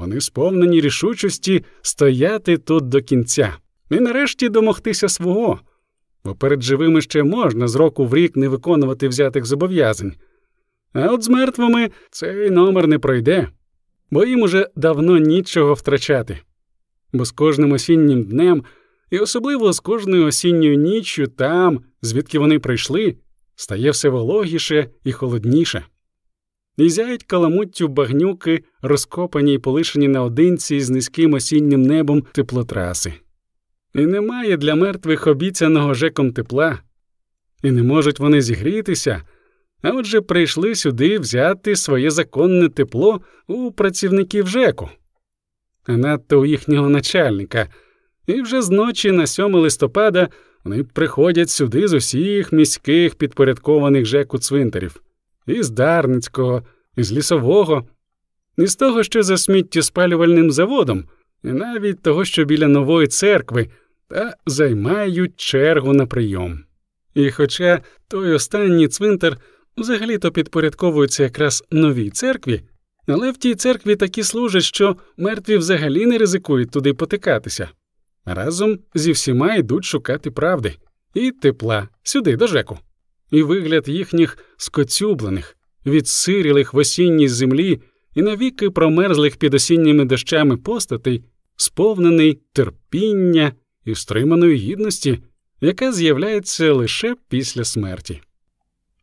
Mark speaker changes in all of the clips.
Speaker 1: Вони сповнені рішучості стояти тут до кінця і нарешті домогтися свого, бо перед живими ще можна з року в рік не виконувати взятих зобов'язань. А от з мертвими цей номер не пройде, бо їм уже давно нічого втрачати. Бо з кожним осіннім днем, і особливо з кожною осінньою ніччю там, звідки вони прийшли, стає все вологіше і холодніше. І зяють каламуттю багнюки, розкопані й полишені наодинці з низьким осіннім небом теплотраси. І немає для мертвих обіцяного жеком тепла, і не можуть вони зігрітися, а отже прийшли сюди взяти своє законне тепло у працівників ЖЕКу, а надто у їхнього начальника, і вже з ночі на 7 листопада вони приходять сюди з усіх міських підпорядкованих ЖЕКу цвинтарів, із Дарницького, із лісового, із того, що за сміттєспалювальним заводом, і навіть того, що біля нової церкви, та займають чергу на прийом. І хоча той останній цвинтар взагалі то підпорядковується якраз новій церкві, але в тій церкві такі служать, що мертві взагалі не ризикують туди потикатися. Разом зі всіма йдуть шукати правди і тепла сюди, до жеку. І вигляд їхніх скоцюблених, відсирілих в осінній землі і навіки промерзлих під осінніми дощами постатей, сповнений терпіння і стриманої гідності, яка з'являється лише після смерті.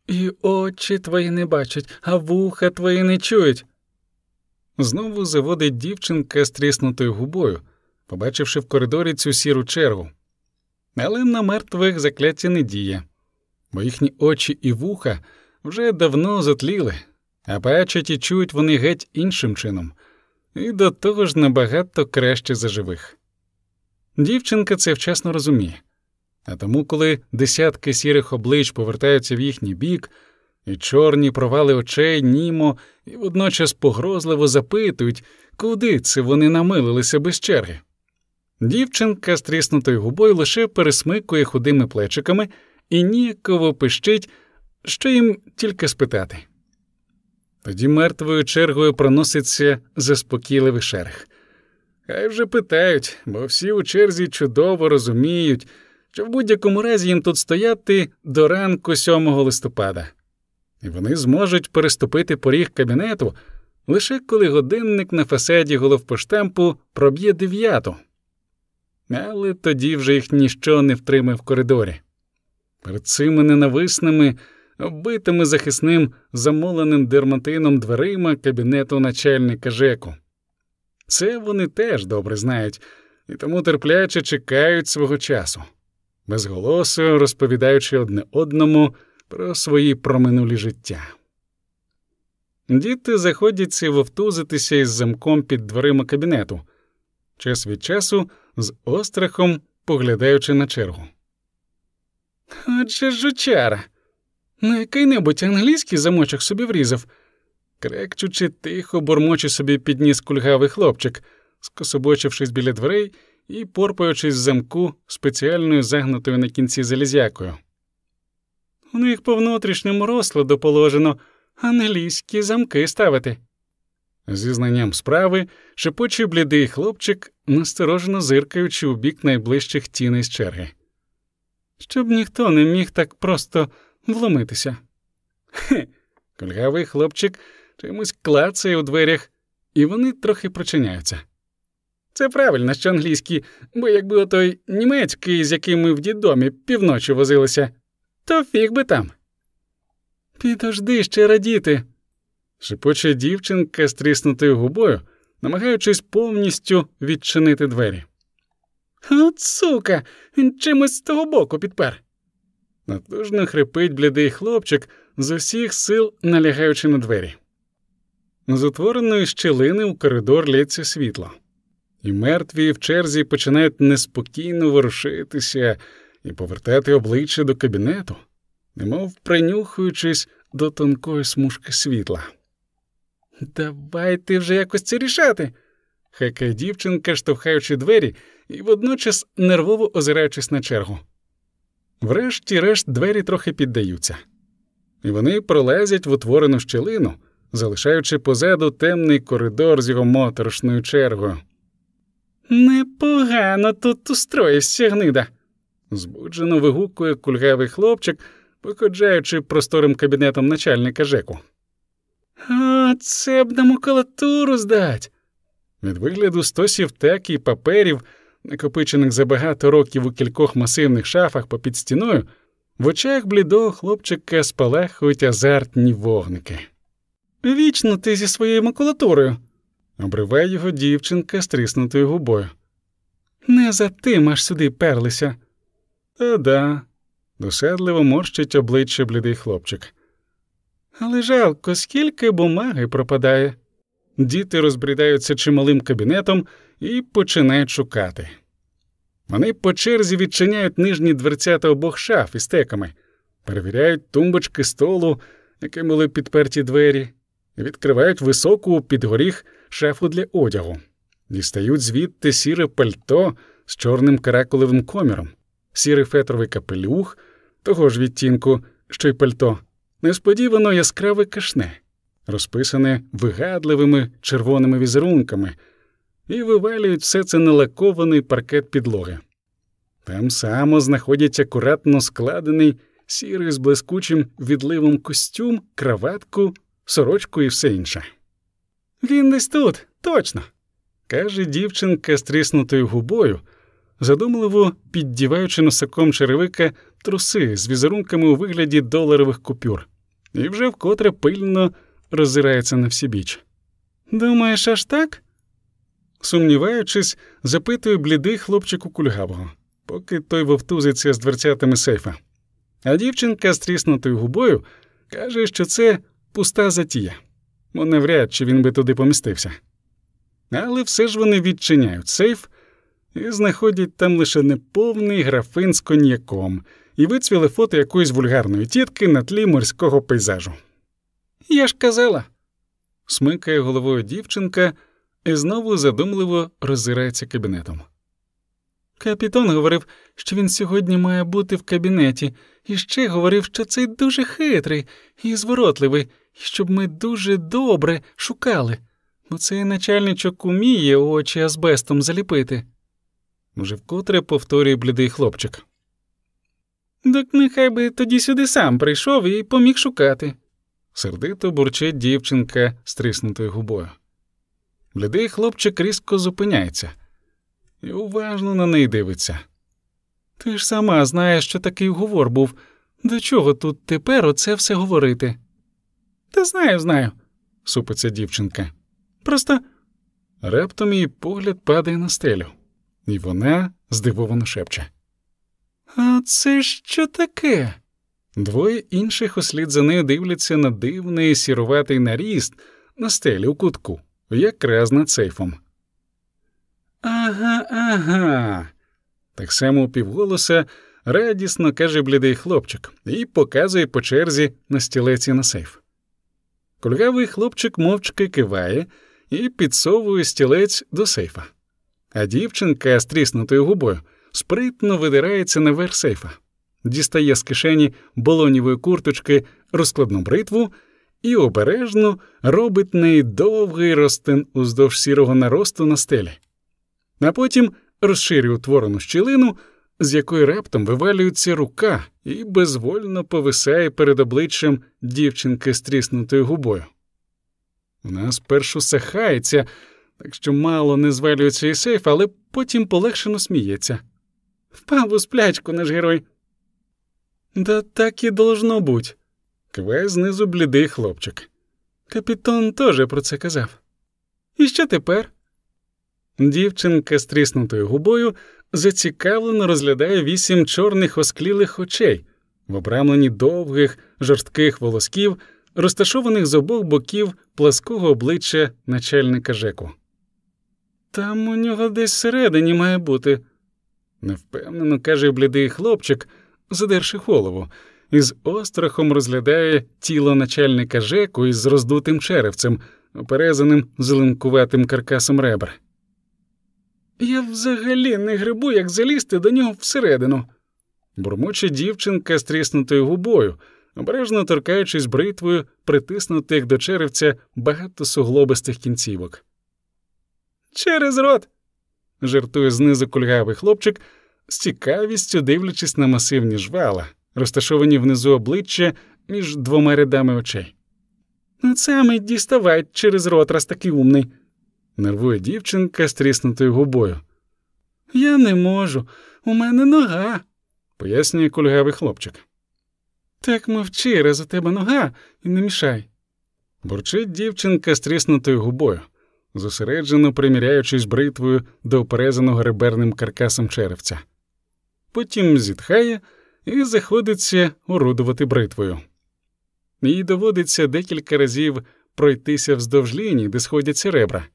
Speaker 1: І очі твої не бачать, а вуха твої не чують. Знову заводить дівчинка з тріснутою губою, побачивши в коридорі цю сіру чергу. Але на мертвих закляття не діє, бо їхні очі і вуха вже давно затліли, а бачать і чують вони геть іншим чином, і до того ж набагато краще за живих. Дівчинка це вчасно розуміє. А тому, коли десятки сірих облич повертаються в їхній бік, і чорні провали очей німо і водночас погрозливо запитують, куди це вони намилилися без черги. Дівчинка з тріснутою губою лише пересмикує худими плечиками і ніяково пищить, що їм тільки спитати. Тоді мертвою чергою проноситься заспокійливий шерех. Хай вже питають, бо всі у черзі чудово розуміють що в будь-якому разі їм тут стояти до ранку 7 листопада, і вони зможуть переступити поріг кабінету лише коли годинник на фасаді головпоштампу проб'є дев'яту. Але тоді вже їх ніщо не втримає в коридорі. Перед цими ненависними, оббитими захисним замоленим дерматином дверима кабінету начальника ЖЕКу. Це вони теж добре знають і тому терпляче чекають свого часу безголосо розповідаючи одне одному про свої проминулі життя. Діти заходяться вовтузитися із замком під дверима кабінету, час від часу з острахом поглядаючи на чергу. Отже жучара, на який небудь англійський замочок собі врізав, крекчучи тихо, бормоче собі підніс кульгавий хлопчик, скособочившись біля дверей і порпаючись з замку спеціальною загнутою на кінці залізякою. У них по внутрішньому розкладу положено англійські замки ставити. Зі знанням справи шепочий блідий хлопчик, насторожено зиркаючи у бік найближчих тіней з черги. Щоб ніхто не міг так просто вломитися. Хе, кульгавий хлопчик чимось клацає у дверях, і вони трохи прочиняються. Це правильно, що англійські, бо якби отой німецький, з яким ми в дідомі півночі возилися, то фіг би там. Підожди ще радіти. шепоче дівчинка з губою, намагаючись повністю відчинити двері. От сука, він чимось з того боку підпер. Натужно хрипить блідий хлопчик, з усіх сил налягаючи на двері. З утвореної щілини у коридор лється світло і мертві в черзі починають неспокійно ворушитися і повертати обличчя до кабінету, немов принюхуючись до тонкої смужки світла. Давайте вже якось це рішати. Хекає дівчинка, штовхаючи двері і водночас нервово озираючись на чергу. Врешті-решт двері трохи піддаються, і вони пролезять в утворену щелину, залишаючи позаду темний коридор з його моторошною чергою.
Speaker 2: Непогано тут устроївся, гнида.
Speaker 1: збуджено вигукує кульгавий хлопчик, походжаючи просторим кабінетом начальника Жеку.
Speaker 2: А це б на макулатуру здать.
Speaker 1: Від вигляду стосів так і паперів, накопичених за багато років у кількох масивних шафах попід стіною, в очах блідого хлопчика спалахують азартні вогники.
Speaker 2: Вічно ти зі своєю макулатурою.
Speaker 1: Обриває його дівчинка з тріснутою губою.
Speaker 2: Не за тим аж сюди перлися.
Speaker 1: Та-да, досадливо морщить обличчя блідий хлопчик.
Speaker 2: Але жалко, скільки бумаги пропадає.
Speaker 1: Діти розбрідаються чималим кабінетом і починають шукати. Вони по черзі відчиняють нижні дверцята обох шаф із теками, перевіряють тумбочки столу, якими були підперті двері, відкривають високу під горіх шафу для одягу, дістають звідти сіре пальто з чорним каракулевим коміром, сірий фетровий капелюх, того ж відтінку, що й пальто, несподівано яскраве кашне, розписане вигадливими червоними візерунками, і вивалюють все це на лакований паркет підлоги. Там само знаходять акуратно складений сірий з блискучим відливом костюм, краватку, сорочку і все інше.
Speaker 2: Він десь тут, точно,
Speaker 1: каже дівчинка з тріснутою губою, задумливо піддіваючи носаком черевика труси з візерунками у вигляді доларових купюр, і вже вкотре пильно роззирається на всі.
Speaker 2: Думаєш, аж так?
Speaker 1: Сумніваючись, запитує блідий хлопчику кульгавого, поки той вовтузиться з дверцятами сейфа. А дівчинка з тріснутою губою каже, що це пуста затія, бо навряд чи він би туди помістився. Але все ж вони відчиняють сейф і знаходять там лише неповний графин з коньяком і вицвіле фото якоїсь вульгарної тітки на тлі морського пейзажу.
Speaker 2: Я ж казала,
Speaker 1: смикає головою дівчинка і знову задумливо роззирається кабінетом.
Speaker 2: Капітон говорив, що він сьогодні має бути в кабінеті, і ще говорив, що цей дуже хитрий і зворотливий, і щоб ми дуже добре шукали, бо цей начальничок уміє очі азбестом заліпити.
Speaker 1: Вже вкотре повторює блідий хлопчик.
Speaker 2: Так нехай би тоді сюди сам прийшов і поміг шукати.
Speaker 1: Сердито бурчить дівчинка з тріснутою губою. Блідий хлопчик різко зупиняється і уважно на неї дивиться.
Speaker 2: Ти ж сама знаєш, що такий уговор був. До чого тут тепер оце все говорити? Та знаю, знаю,
Speaker 1: супиться дівчинка.
Speaker 2: Просто
Speaker 1: раптом її погляд падає на стелю, і вона здивовано шепче.
Speaker 2: А це що таке?
Speaker 1: Двоє інших услід за нею дивляться на дивний сіруватий наріст на стелі у кутку, якраз над сейфом.
Speaker 2: Ага, ага.
Speaker 1: Так само у півголоса радісно каже блідий хлопчик і показує по черзі на стілеці на сейф. Кульгавий хлопчик мовчки киває і підсовує стілець до сейфа, а дівчинка з тріснутою губою спритно видирається наверх сейфа, дістає з кишені болонівої курточки розкладну бритву і обережно робить неї довгий ростин уздовж сірого наросту на стелі, а потім розширює утворену щілину, з якої раптом вивалюється рука і безвольно повисає перед обличчям дівчинки з тріснутою губою. Вона спершу сахається, так що мало не звалюється і сейф, але потім полегшено сміється.
Speaker 2: Впав у сплячку наш герой. Да так і должно бути.
Speaker 1: Кве знизу блідий хлопчик.
Speaker 2: Капітон теж про це казав. І що тепер?
Speaker 1: Дівчинка з тріснутою губою зацікавлено розглядає вісім чорних осклілих очей, в обрамленні довгих, жорстких волосків, розташованих з обох боків плаского обличчя начальника Жеку.
Speaker 2: Там у нього десь всередині має бути,
Speaker 1: невпевнено каже блідий хлопчик, задерши голову, і з острахом розглядає тіло начальника Жеку із роздутим черевцем, оперезаним зеленкуватим каркасом ребр.
Speaker 2: Я взагалі не грибу, як залізти до нього всередину.
Speaker 1: Бурмоче дівчинка з тріснутою губою, обережно торкаючись бритвою, притиснутих до черевця багато суглобистих кінцівок. Через рот. жартує знизу кульгавий хлопчик, з цікавістю дивлячись на масивні жвала, розташовані внизу обличчя між двома рядами очей. Ну, саме діставай через рот, раз такий умний, нервує дівчинка з тріснутою губою. Я не можу, у мене нога, пояснює кульгавий хлопчик. Так мовчи, раз у тебе нога, і не мішай. Бурчить дівчинка з тріснутою губою, зосереджено приміряючись бритвою до оперезаного реберним каркасом черевця. Потім зітхає і заходиться орудувати бритвою. Їй доводиться декілька разів пройтися вздовж лінії, де сходяться ребра,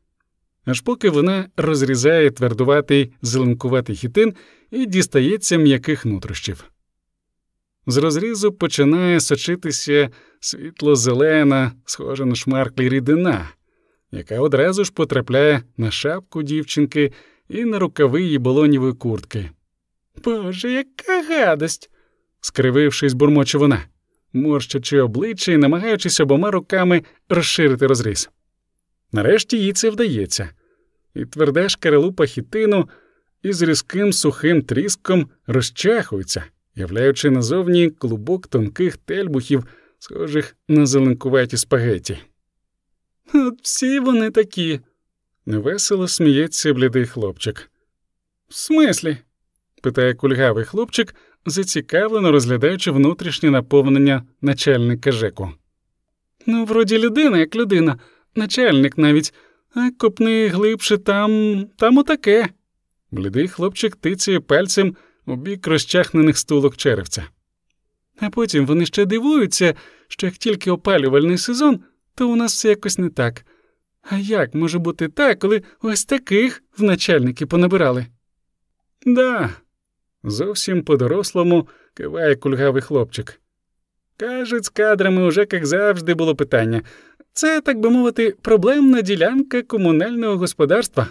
Speaker 1: аж поки вона розрізає твердуватий зеленкуватий хітин і дістається м'яких нутрощів. З розрізу починає сочитися світло-зелена, схожа на шмарклі рідина, яка одразу ж потрапляє на шапку дівчинки і на рукави її болонівої куртки. Боже, яка гадость! скривившись, бурмоче вона, морщачи обличчя і намагаючись обома руками розширити розріз. Нарешті їй це вдається, і тверда шкарелупа хітину із різким сухим тріском розчахується, являючи назовні клубок тонких тельбухів, схожих на зеленкуваті спагеті. От всі вони такі. Невесело сміється блідий хлопчик. В смислі? Питає кульгавий хлопчик, зацікавлено розглядаючи внутрішнє наповнення начальника Жеку. Ну, вроді людина, як людина, начальник навіть, а копни глибше там, там отаке. Блідий хлопчик тицяє пальцем у бік розчахнених стулок черевця. А потім вони ще дивуються, що як тільки опалювальний сезон, то у нас все якось не так. А як може бути так, коли ось таких в начальники понабирали? Да, зовсім по-дорослому киває кульгавий хлопчик. Кажуть, з кадрами уже, як завжди, було питання. Це, так би мовити, проблемна ділянка комунального господарства.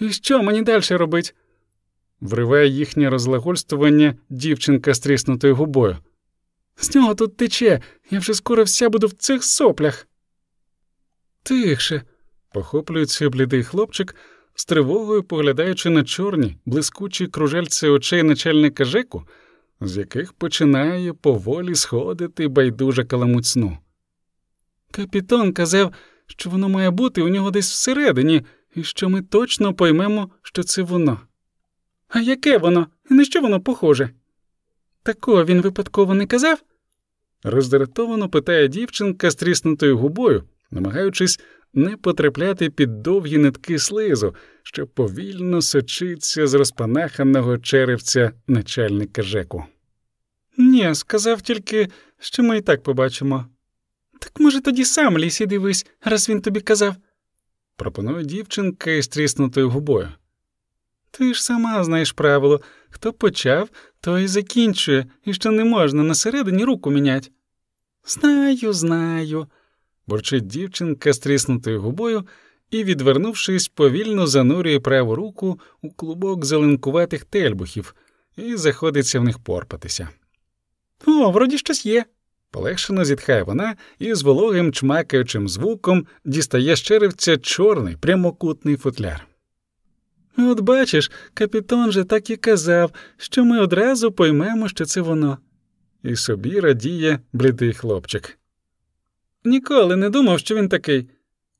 Speaker 1: І що мені далі робить? вриває їхнє розлагольствування дівчинка з тріснутою губою. З нього тут тече, я вже скоро вся буду в цих соплях. Тихше, похоплюється блідий хлопчик, з тривогою поглядаючи на чорні, блискучі кружельці очей начальника Жеку, з яких починає поволі сходити байдужа каламуть сну. Капітон казав, що воно має бути у нього десь всередині, і що ми точно поймемо, що це воно. А яке воно? І на що воно похоже? Такого він випадково не казав? роздратовано питає дівчинка з тріснутою губою, намагаючись не потрапляти під довгі нитки слизу, що повільно сочиться з розпанаханого черевця начальника Жеку. Ні, сказав тільки, що ми і так побачимо. Так, може, тоді сам лісі дивись, раз він тобі казав, пропонує дівчинка із тріснутою губою. Ти ж сама знаєш правило хто почав, той і закінчує, і що не можна на середині руку мінять. Знаю, знаю, бурчить дівчинка з тріснутою губою і, відвернувшись, повільно занурює праву руку у клубок зеленкуватих тельбухів і заходиться в них порпатися. О, вроді щось є. Полегшено зітхає вона і з вологим чмакаючим звуком дістає з черевця чорний прямокутний футляр. От бачиш, капітон же так і казав, що ми одразу поймемо, що це воно. І собі радіє блідий хлопчик. Ніколи не думав, що він такий.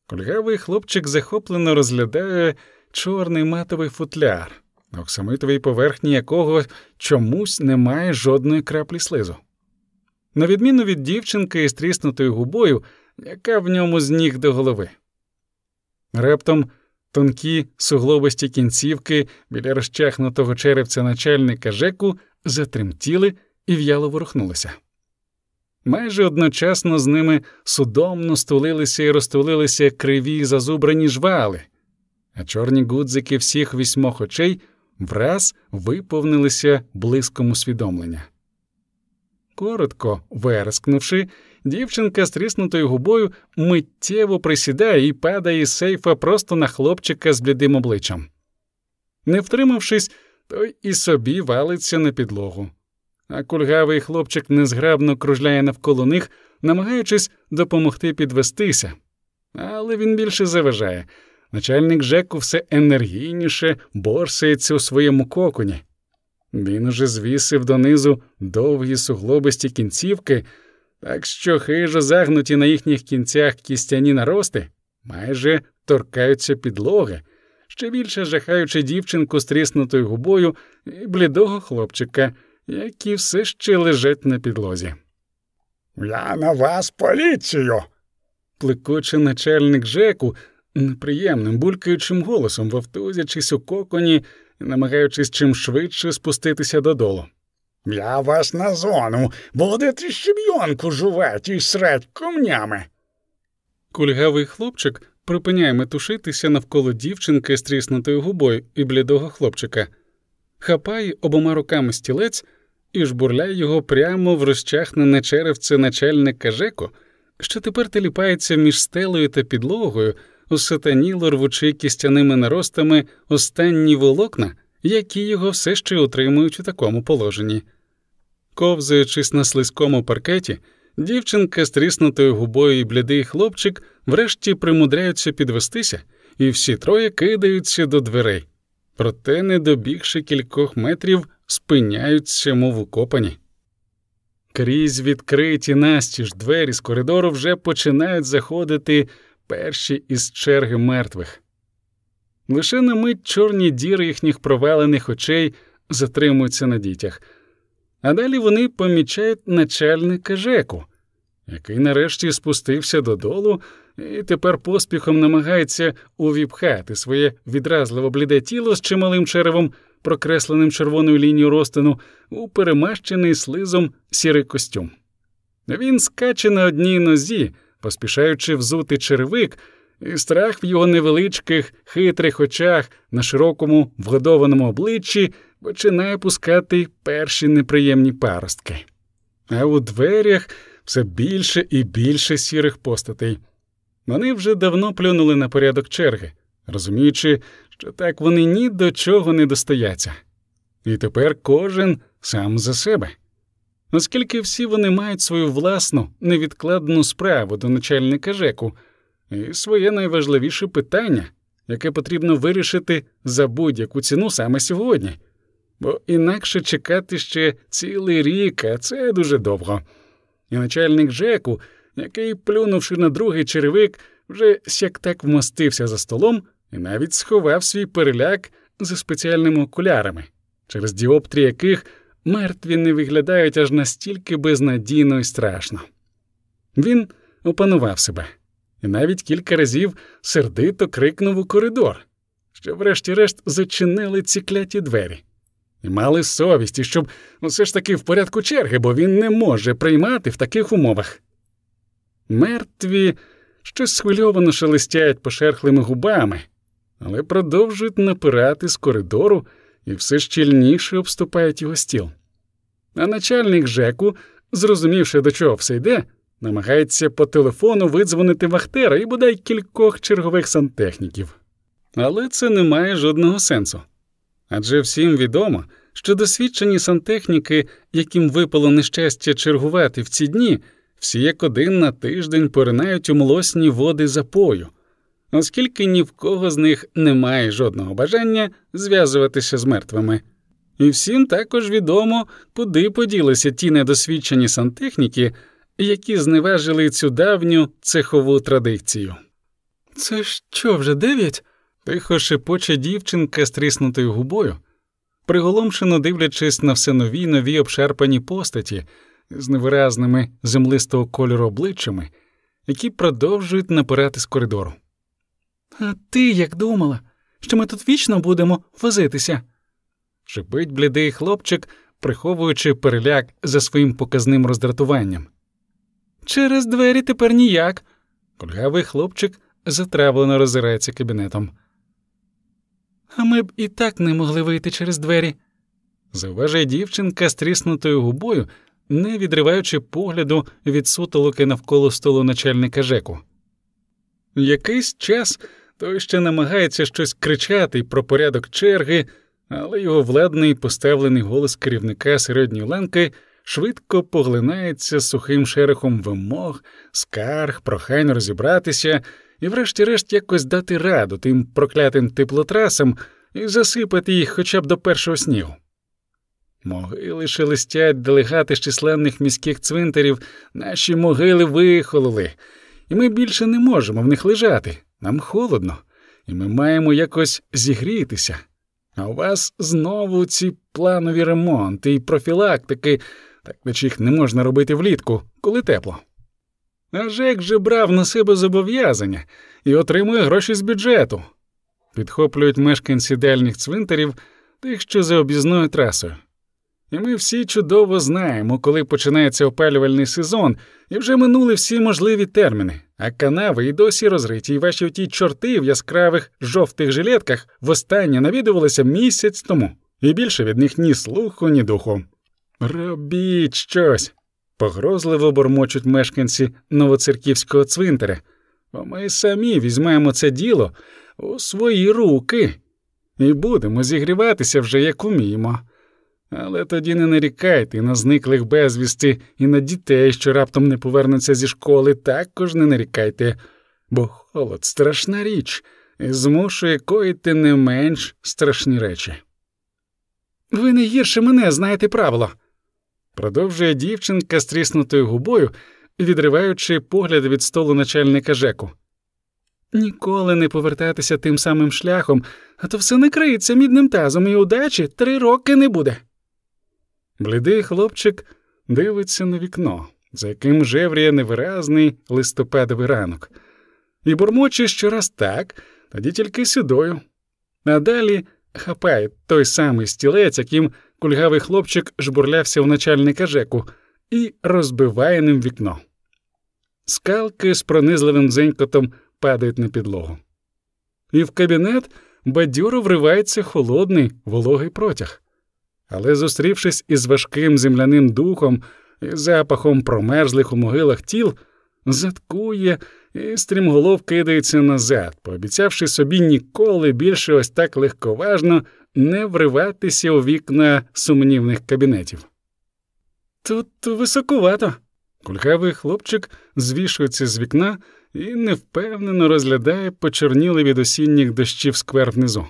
Speaker 1: Кульгавий хлопчик захоплено розглядає чорний матовий футляр, на оксамитовій поверхні якого чомусь немає жодної краплі слизу. На відміну від дівчинки із тріснутою губою, яка в ньому з ніг до голови. Раптом Тонкі суглобисті кінцівки біля розчахнутого черевця начальника Жеку затремтіли і в'яло ворухнулися. Майже одночасно з ними судомно стулилися і розтулилися криві зазубрані жвали, а чорні гудзики всіх вісьмох очей враз виповнилися блиском усвідомлення. Коротко верескнувши, Дівчинка з тріснутою губою миттєво присідає і падає з сейфа просто на хлопчика з блідим обличчям. Не втримавшись, той і собі валиться на підлогу. А кульгавий хлопчик незграбно кружляє навколо них, намагаючись допомогти підвестися. Але він більше заважає. Начальник Жеку все енергійніше борсається у своєму коконі. Він уже звісив донизу довгі суглобисті кінцівки, так що хижо загнуті на їхніх кінцях кістяні нарости майже торкаються підлоги, ще більше жахаючи дівчинку з тріснутою губою і блідого хлопчика, які все ще лежать на підлозі.
Speaker 3: Я на вас поліцію.
Speaker 1: Клекоче начальник Жеку неприємним, булькаючим голосом, вовтузячись у коконі намагаючись чим швидше спуститися додолу.
Speaker 3: Я вас на зону, будете щебйонку жувати і срать комнями.
Speaker 1: Кульгавий хлопчик припиняє метушитися навколо дівчинки з тріснутою губою і блідого хлопчика, хапає обома руками стілець і жбурляє його прямо в розчахнене черевце начальника Жеко, що тепер теліпається між стелею та підлогою, усатаніло рвучи кістяними наростами останні волокна, які його все ще утримують у такому положенні. Ковзаючись на слизькому паркеті, дівчинка з тріснутою губою і блідий хлопчик врешті примудряються підвестися, і всі троє кидаються до дверей. Проте, не добігши кількох метрів, спиняються, мов укопані. Крізь відкриті настіж двері з коридору вже починають заходити перші із черги мертвих. Лише на мить чорні діри їхніх провалених очей затримуються на дітях, а далі вони помічають начальника Жеку, який нарешті спустився додолу і тепер поспіхом намагається увіпхати своє відразливо бліде тіло з чималим черевом, прокресленим червоною лінією розтину, у перемащений слизом сірий костюм. Він скаче на одній нозі, поспішаючи взути черевик, і страх в його невеличких, хитрих очах на широкому вгодованому обличчі починає пускати перші неприємні паростки. А у дверях все більше і більше сірих постатей. Вони вже давно плюнули на порядок черги, розуміючи, що так вони ні до чого не достояться. І тепер кожен сам за себе. Оскільки всі вони мають свою власну невідкладну справу до начальника ЖЕКу і своє найважливіше питання, яке потрібно вирішити за будь-яку ціну саме сьогодні, бо інакше чекати ще цілий рік, а це дуже довго. І начальник ЖЕКу, який, плюнувши на другий черевик, вже сяк так вмостився за столом і навіть сховав свій переляк за спеціальними окулярами, через діоптрі яких мертві не виглядають аж настільки безнадійно і страшно. Він опанував себе і навіть кілька разів сердито крикнув у коридор, що, врешті-решт, зачинили ці кляті двері. І мали совісті, щоб усе ж таки в порядку черги, бо він не може приймати в таких умовах. Мертві щось схвильовано шелестять пошерхлими губами, але продовжують напирати з коридору і все щільніше обступають його стіл. А начальник Жеку, зрозумівши, до чого все йде, намагається по телефону видзвонити Вахтера і бодай кількох чергових сантехніків. Але це не має жодного сенсу. Адже всім відомо, що досвідчені сантехніки, яким випало нещастя чергувати в ці дні, всі як один на тиждень поринають у млосні води запою, оскільки ні в кого з них немає жодного бажання зв'язуватися з мертвими. І всім також відомо, куди поділися ті недосвідчені сантехніки, які зневажили цю давню цехову традицію.
Speaker 2: Це що вже дев'ять?
Speaker 1: Тихо шепоче дівчинка з тріснутою губою, приголомшено дивлячись на все нові нові обшарпані постаті з невиразними землистого кольору обличчями, які продовжують напирати з коридору.
Speaker 2: А ти як думала, що ми тут вічно будемо возитися?
Speaker 1: шипить блідий хлопчик, приховуючи переляк за своїм показним роздратуванням.
Speaker 2: Через двері тепер ніяк.
Speaker 1: Кульгавий хлопчик затравлено роззирається кабінетом.
Speaker 2: А ми б і так не могли вийти через двері.
Speaker 1: Зауважує дівчинка з тріснутою губою, не відриваючи погляду від сутолоки навколо столу начальника Жеку. Якийсь час той ще намагається щось кричати про порядок черги, але його владний поставлений голос керівника середньої ланки швидко поглинається сухим шерехом вимог, скарг, прохань розібратися і, врешті-решт, якось дати раду тим проклятим теплотрасам і засипати їх хоча б до першого снігу. Могили шелестять делегати з численних міських цвинтарів, наші могили вихололи, і ми більше не можемо в них лежати. Нам холодно, і ми маємо якось зігрітися. А у вас знову ці планові ремонти і профілактики, так наче їх не можна робити влітку, коли тепло. А Жек же брав на себе зобов'язання і отримує гроші з бюджету. Підхоплюють мешканці дальніх цвинтарів тих, що за об'їзною трасою. І ми всі чудово знаємо, коли починається опалювальний сезон, і вже минули всі можливі терміни, а канави і досі розриті, і ваші оті чорти в яскравих жовтих жилетках востаннє навідувалися місяць тому, і більше від них ні слуху, ні духу. Робіть щось. Погрозливо бормочуть мешканці новоцерківського цвинтаря, бо ми самі візьмемо це діло у свої руки і будемо зігріватися вже як уміємо. Але тоді не нарікайте на зниклих безвісти і на дітей, що раптом не повернуться зі школи, також не нарікайте, бо холод страшна річ і змушує коїти не менш страшні речі. Ви не гірше мене знаєте правило, продовжує дівчинка з тріснутою губою, відриваючи погляд від столу начальника Жеку. Ніколи не повертатися тим самим шляхом, а то все накриється мідним тазом і удачі три роки не буде. Блідий хлопчик дивиться на вікно, за яким жевріє невиразний листопадовий ранок, і бурмоче щораз так, тоді тільки сюдою. А далі хапає той самий стілець, яким кульгавий хлопчик жбурлявся у начальника Жеку, і розбиває ним вікно. Скалки з пронизливим дзенькотом падають на підлогу. І в кабінет бадьоро вривається холодний вологий протяг але, зустрівшись із важким земляним духом і запахом промерзлих у могилах тіл, заткує і стрімголов кидається назад, пообіцявши собі ніколи більше ось так легковажно не вриватися у вікна сумнівних кабінетів. Тут високувато. Кульгавий хлопчик звішується з вікна і невпевнено розглядає почорніли від осінніх дощів сквер внизу.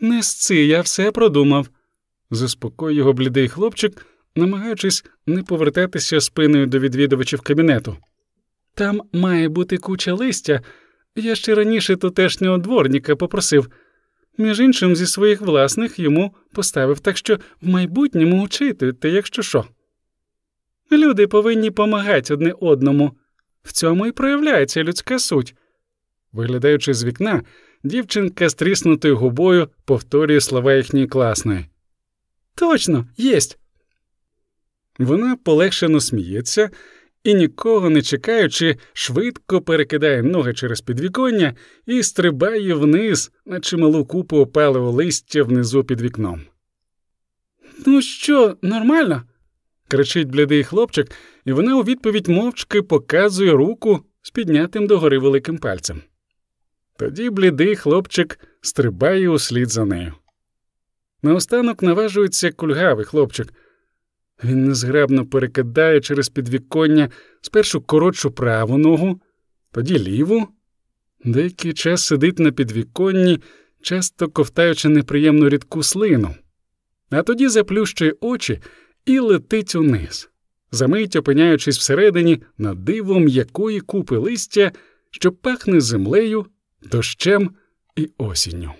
Speaker 1: Не сци, я все продумав заспокоїв його блідий хлопчик, намагаючись не повертатися спиною до відвідувачів кабінету. Там має бути куча листя. Я ще раніше тутешнього дворника попросив, між іншим, зі своїх власних йому поставив, так що в майбутньому учитуйте, якщо що. Люди повинні помагати одне одному. В цьому і проявляється людська суть. Виглядаючи з вікна, дівчинка з тріснутою губою повторює слова їхньої класної. Точно, єсть. Вона полегшено сміється і, нікого не чекаючи, швидко перекидає ноги через підвіконня і стрибає вниз на чималу купу опалого листя внизу під вікном. Ну що, нормально? кричить блідий хлопчик, і вона у відповідь мовчки показує руку з піднятим догори великим пальцем. Тоді блідий хлопчик стрибає услід за нею. Наостанок наважується кульгавий хлопчик. Він незграбно перекидає через підвіконня спершу коротшу праву ногу, тоді ліву. Деякий час сидить на підвіконні, часто ковтаючи неприємну рідку слину, а тоді заплющує очі і летить униз, замить опиняючись всередині на диво м'якої купи листя, що пахне землею, дощем і осінню.